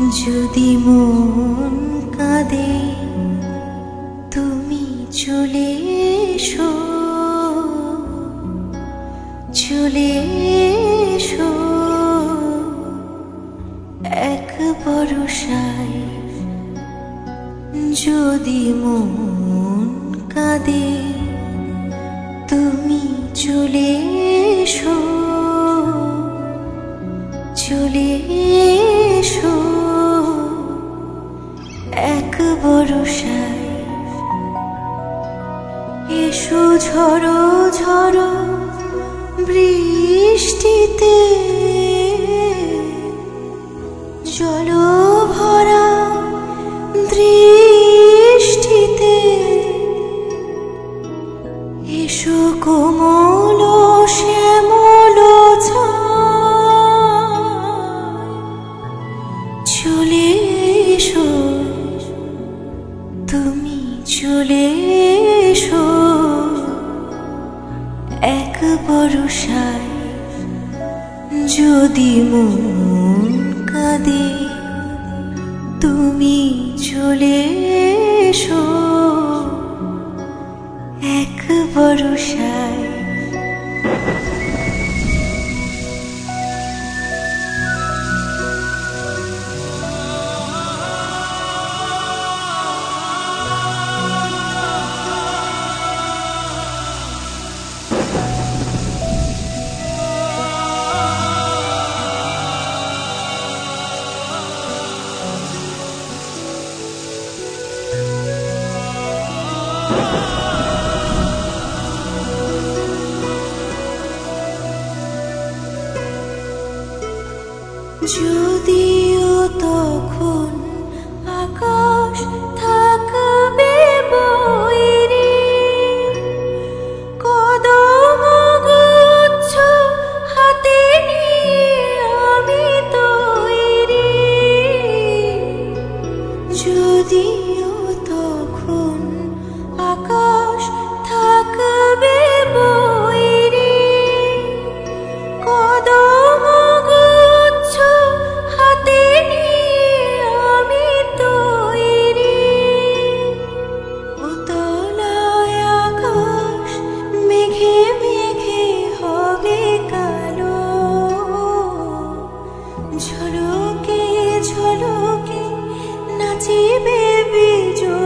যদি মন কাঁদে, তুমি চলে এসো। চলে এসো। এক বরসায় যদি মন কাঁদে, তুমি চলে এসো। চলে এসো। বরসায় এসো ঝড়ো ঝড়ো বৃষ্টিতে। জল ভরা দৃষ্টিতে এসো কোমল বরসায় যদি মন কাঁদে তুমি চলে যদিও তখন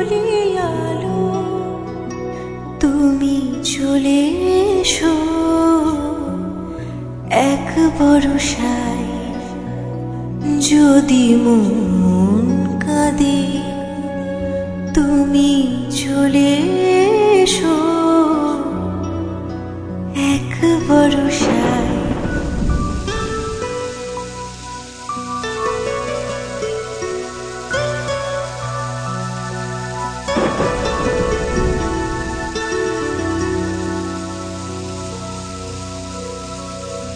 বিজলি আলো তুমি চলে এসো। এক বরসায় যদি মন কাঁদে তুমি চলে এসো।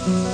Mm-hmm.